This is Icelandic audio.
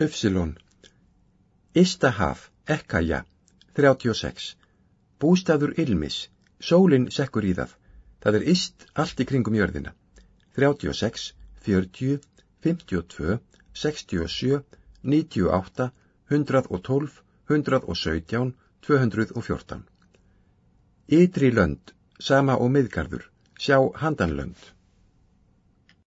Ufsilon Istahaf, Ekkaja 36 Bústaður Ilmis, sólin sekkur í það. Það er ist allt í kringum jörðina. 36, 40, 52 67, 98 112, 117 214 Ytri lönd, sama og miðgarður sjá handanlönd